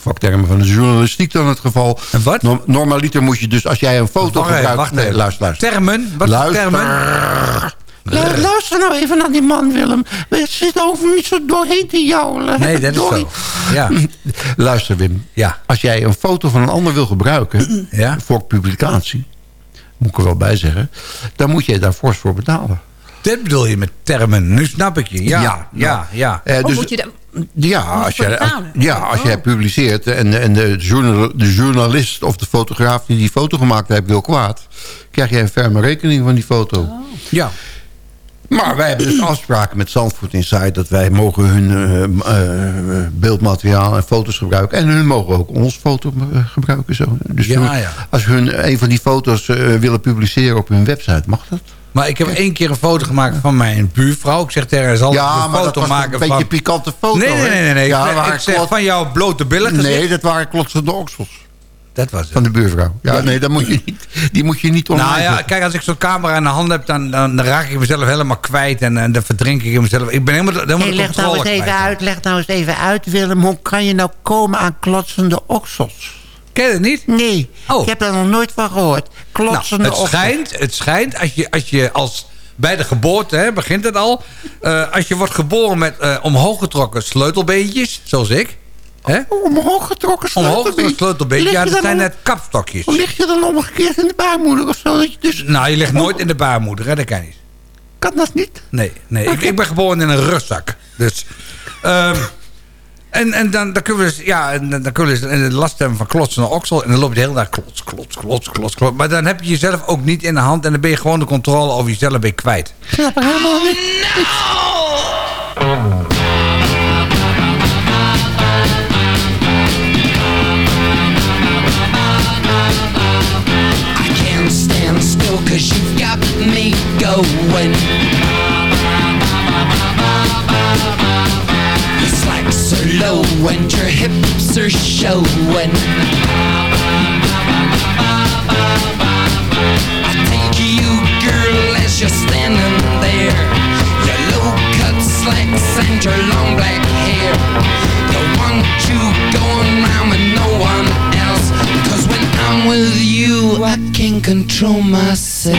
vaktermen van de journalistiek dan het geval. En wat? Norm- normaliter moet je dus, als jij een foto gebruikt... wacht nee, luister, luister. Termen? Wat Luister. termen? Lu- Luister nou even naar die man, Willem. We zitten over niet zo doorheen te jouwelen. Nee, dat is zo. Ja. Luister, Wim. Ja. Als jij een foto van een ander wil gebruiken... Ja. voor publicatie, moet ik er wel bij zeggen... dan moet je daar fors voor betalen. Dit bedoel je met termen. Nu snap ik je. Ja, ja, Ja, ja. Eh, dus- moet je daar- Ja, als jij, als, ja, als jij publiceert en, en de, journal, de journalist of de fotograaf die die foto gemaakt heeft wil kwaad, krijg jij een ferme rekening van die foto. Oh. ja. Maar wij hebben dus afspraken met Zandvoort Insight dat wij mogen hun eh, eh, beeldmateriaal en foto's gebruiken. En hun mogen ook ons foto eh, gebruiken. Zo. Dus Ja, toen- ja. als hun een van die foto's eh, willen publiceren op hun website, mag dat? Maar ik heb één keer een foto gemaakt van mijn buurvrouw. Ik zeg tegen haar, zal Ja, een foto maken een beetje van... een pikante foto. Nee, nee, nee. nee. Ja, ik zeg, ik van jouw blote billen. Nee, dat waren klotsende oksels. Dat was het. Van de buurvrouw. Ja, nee, dat moet je niet, die moet je niet online Nou ja, kijk, als ik zo'n camera in de hand heb, dan, dan, dan raak ik mezelf helemaal kwijt. En, en dan verdrink ik mezelf. Ik ben helemaal, helemaal Hey, de leg nou eens even kwijt. uit, leg nou eens even uit, Willem. Hoe kan je nou komen aan klotsende oksels? Ken je het niet? Nee, Oh. ik heb daar nog nooit van gehoord. Klotsende Nou, het oksel. schijnt, het schijnt als je, als je als bij de geboorte, hè, begint het al. eh, als je wordt geboren met eh, omhooggetrokken sleutelbeentjes, zoals ik. Hè? Omhoog getrokken Omhooggetrokken sleutelbeentjes, Lig ja, je dat zijn net kapstokjes. Lig je dan omgekeerd in de baarmoeder of zo? Dat je dus... Nou, je ligt nooit in de baarmoeder, hè? dat kan niet. Kan dat niet? Nee, nee. Ik, ik ben geboren in een rugzak. Dus... ehm, en, en dan, dan kunnen we dus, ja, en dan kunnen we dus in de last hebben van klotsende oksel. En dan loop je de hele dag klots, klots, klots, klots, klots. Maar dan heb je jezelf ook niet in de hand. En dan ben je gewoon de controle over jezelf ben je kwijt. Snap helemaal niet. I cause you've got me going. Your slacks are low and your hips are showing. I take you, girl, as you're standing there. Your low cut slacks and your long black hair. Don't want you going round With you, I can't control myself.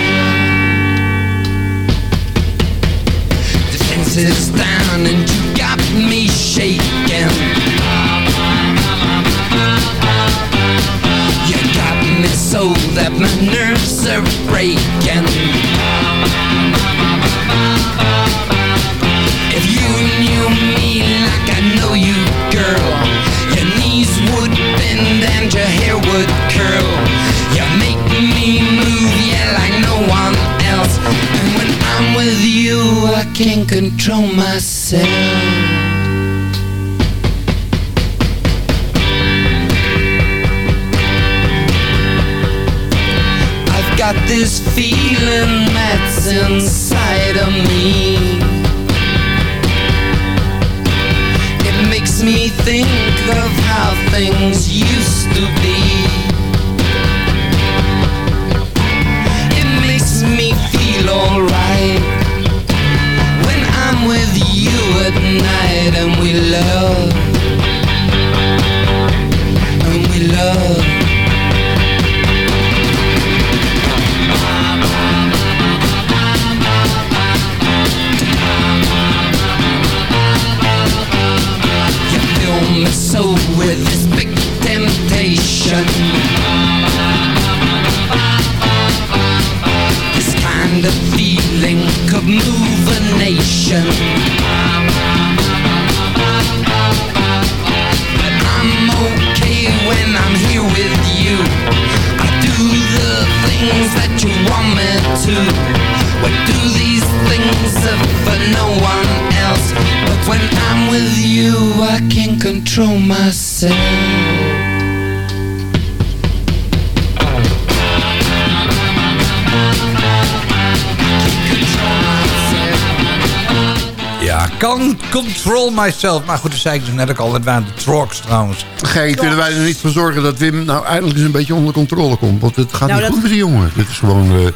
Defenses down and you got me shaking. You got me so that my nerves are breaking. If you knew me like I know you, girl, your knees would bend and your hair would curl. And when I'm with you, I can't control myself. I've got this feeling that's inside of me. It makes me think of how things used to be. Alright when I'm with you at night and we love. And we love. You fill me so with this big temptation. Of feeling could move a nation. But I'm okay when I'm here with you. I do the things that you want me to. We do these things for no one else. But when I'm with you, I can control myself. Ja, kan control myself. Maar goed, dat zei ik dus net ook al. Het waren de trucks trouwens. Gij, kunnen wij er niet voor zorgen dat Wim nou eindelijk eens een beetje onder controle komt? Want het gaat Nou, niet dat- goed met die jongen. Dit is gewoon... eh,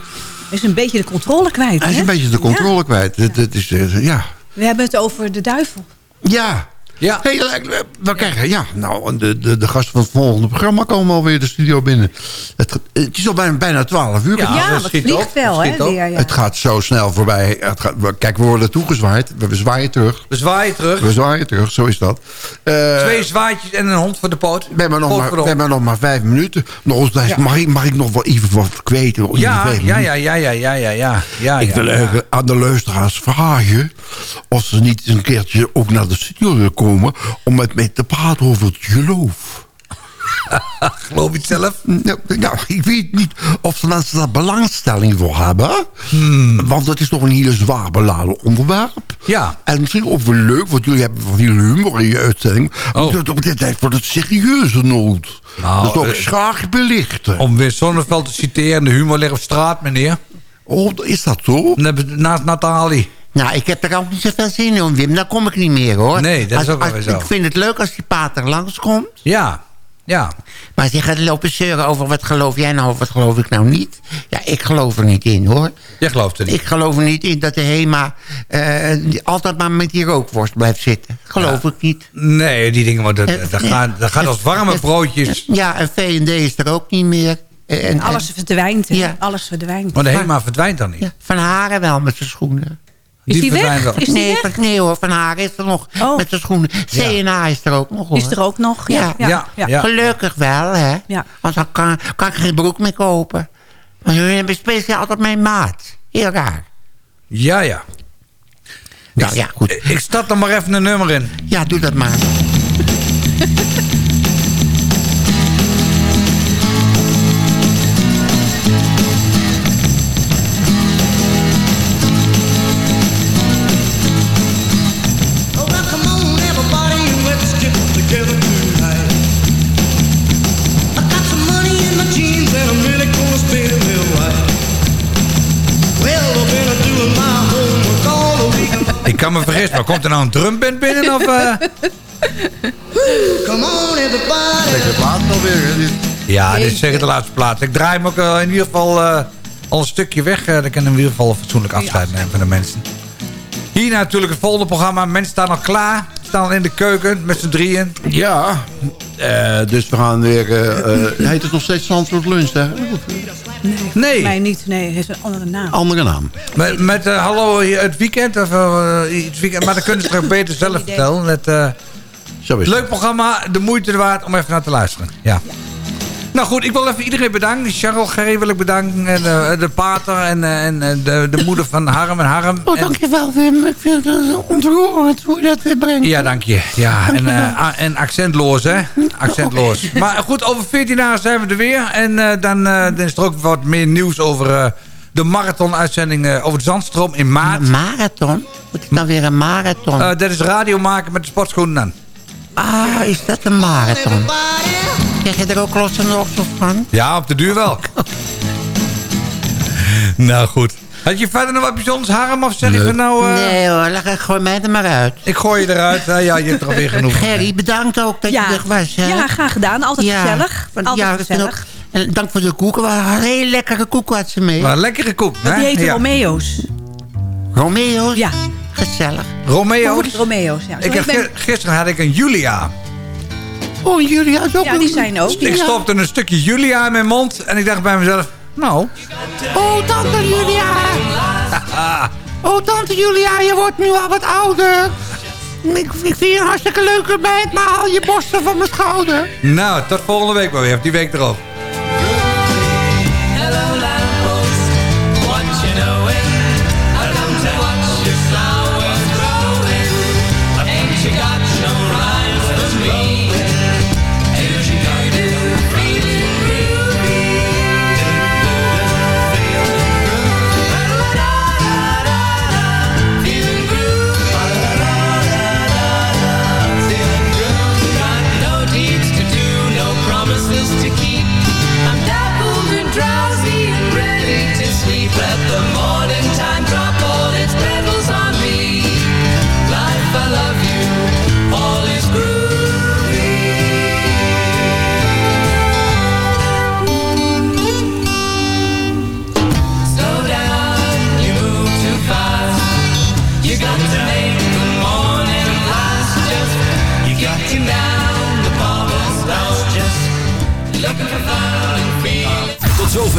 is een beetje de controle kwijt. hij is hè? een beetje de controle Ja. kwijt. Het, het is, eh, ja. We hebben het over de duivel. Ja. Ja. Hey, eh, we krijgen, ja, nou, de, de, de gasten van het volgende programma komen alweer de studio binnen. Het, het is al bijna, bijna 12 uur. Ja, dat wat schiet vliegt op, wel, dat hè? ja. Het gaat zo snel voorbij. Het gaat, we- kijk, we worden toegezwaaid. We, we zwaaien terug. We zwaaien terug. We zwaaien terug, zo is dat. Eh, Twee zwaadjes en een hond voor de poot. we hebben, nog Poot maar, we hebben nog maar vijf minuten. Nog, eens- Ja. mag, ik, mag ik nog wel even wat kweten? Ja, ja, ja, ja, ja, ja, ja, ja. ja Ik ja, wil ja. even aan de luisteraars vragen... of ze niet eens een keertje ook naar de studio willen komen... om met mij te praten over het geloof. Geloof je het zelf? Nou, nou, ik weet niet of de mensen daar belangstelling voor hebben. Hmm. Want het is toch een hele zwaar beladen onderwerp. Ja. En misschien ook wel leuk, want jullie hebben van veel humor in je uitzending. Oh. Maar dat op dit tijd voor het serieuze nood. Nou, dat is ook eh, graag belichten. Om weer Zonneveld te citeren, de humor ligt op straat, meneer. Oh, is dat zo? Naast Nathalie. Nou, ik heb er ook niet zoveel zin in, Wim. Dan kom ik niet meer, hoor. Nee, dat is ook wel als- zo. Ik vind het leuk als die pater langskomt. Ja. Ja. Maar ze gaat lopen zeuren over wat geloof jij nou of wat geloof ik nou niet. Ja, ik geloof er niet in hoor. Jij gelooft er niet? Ik geloof er niet in dat de HEMA eh, altijd maar met die rookworst blijft zitten. Geloof ik niet. Nee, die dingen worden, Eh, dat, gaan, dat gaat als warme broodjes. Ja, en V&D is er ook niet meer. En, en- Alles verdwijnt, hè? Ja. Alles verdwijnt. Maar de HEMA verdwijnt dan niet. Van Haren wel met zijn schoenen. Is die weg? wel. Is die nee, weg? van- nee hoor, Van Haren is er nog Oh. met zijn schoenen. CNA is er ook nog hoor. Is er ook nog? Ja. Ja. ja, ja. Ja. Gelukkig wel, hè. Ja. Want dan kan, kan ik geen broek meer kopen. Maar jullie hebben speciaal altijd mijn maat. Heel raar. Ja, ja. Nou ja, goed. Ik stap er maar even een nummer in. Ja, doe dat maar. Kan me vergissen, maar komt er nou een drumband binnen? Of, eh? Come on, everybody. Zeg alweer. Ja, dit is zeker de laatste plaat. Ik draai hem ook eh, in ieder geval eh, al een stukje weg. dan kan ik in ieder geval een fatsoenlijk afscheid nemen van de mensen. Hier natuurlijk het volgende programma. Mensen staan al klaar. Staan al in de keuken met z'n drieën. Ja, eh, dus we gaan weer... heet het nog steeds Zandvoort Lunch, hè? Nee. Nee, niet. Nee, heeft een andere naam. Andere naam. Met, met eh, hallo het weekend. Of, eh, iets weekend. Maar dan kunnen ze toch beter zelf vertellen. Het, eh, Zo is het. leuk programma. De moeite waard om even naar te luisteren. Ja. Nou goed, ik wil even iedereen bedanken. Charles Gerry wil ik bedanken. En eh, de pater en, eh, en eh, de, de moeder van Harm en Harm. Oh, dankjewel Wim. Ik vind het ontroerend hoe je dat weer brengt. Ja, dank je. Ja, en, eh, a- en accentloos, hè? Accentloos. Maar goed, over 14 dagen zijn we er weer. En eh, dan, eh, dan is er ook wat meer nieuws over eh, de marathon-uitzending over de Zandstroom in maart. Een marathon? Wat is nou weer een marathon? Dat is radio maken met de sportschoenen aan. ah, is dat een marathon? Krijg je er ook los en oksels van? Ja, op de duur wel. nou goed. Had je verder nog wat bijzonders, Harm? Of zeg je van nou... eh, Nee hoor, leg- gooi mij er maar uit. Ik gooi je eruit. Ja, je hebt er alweer genoeg. Gerry, bedankt ook dat Ja. je er was. Hè? Ja, graag gedaan. Altijd gezellig. want- Altijd ja, gezellig. En dank voor de koeken. We hadden heel lekkere koeken had ze mee. Maar lekkere koek, hè? Die Ja. Romeo's. Romeo's? Ja. Gezellig. Romeo. Romeo's, ja. Ik heb, gisteren had ik een Julia. Oh, jullie hadden ook Ja, een- die zijn ook. Ik stopte een stukje Julia in mijn mond en ik dacht bij mezelf, nou, Oh, tante Julia. Oh, tante Julia, je wordt nu al wat ouder. Ik, ik vind je een hartstikke leuke meid, maar haal je borsten van mijn schouder. nou, tot volgende week maar weer, of die week erop.